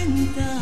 简单。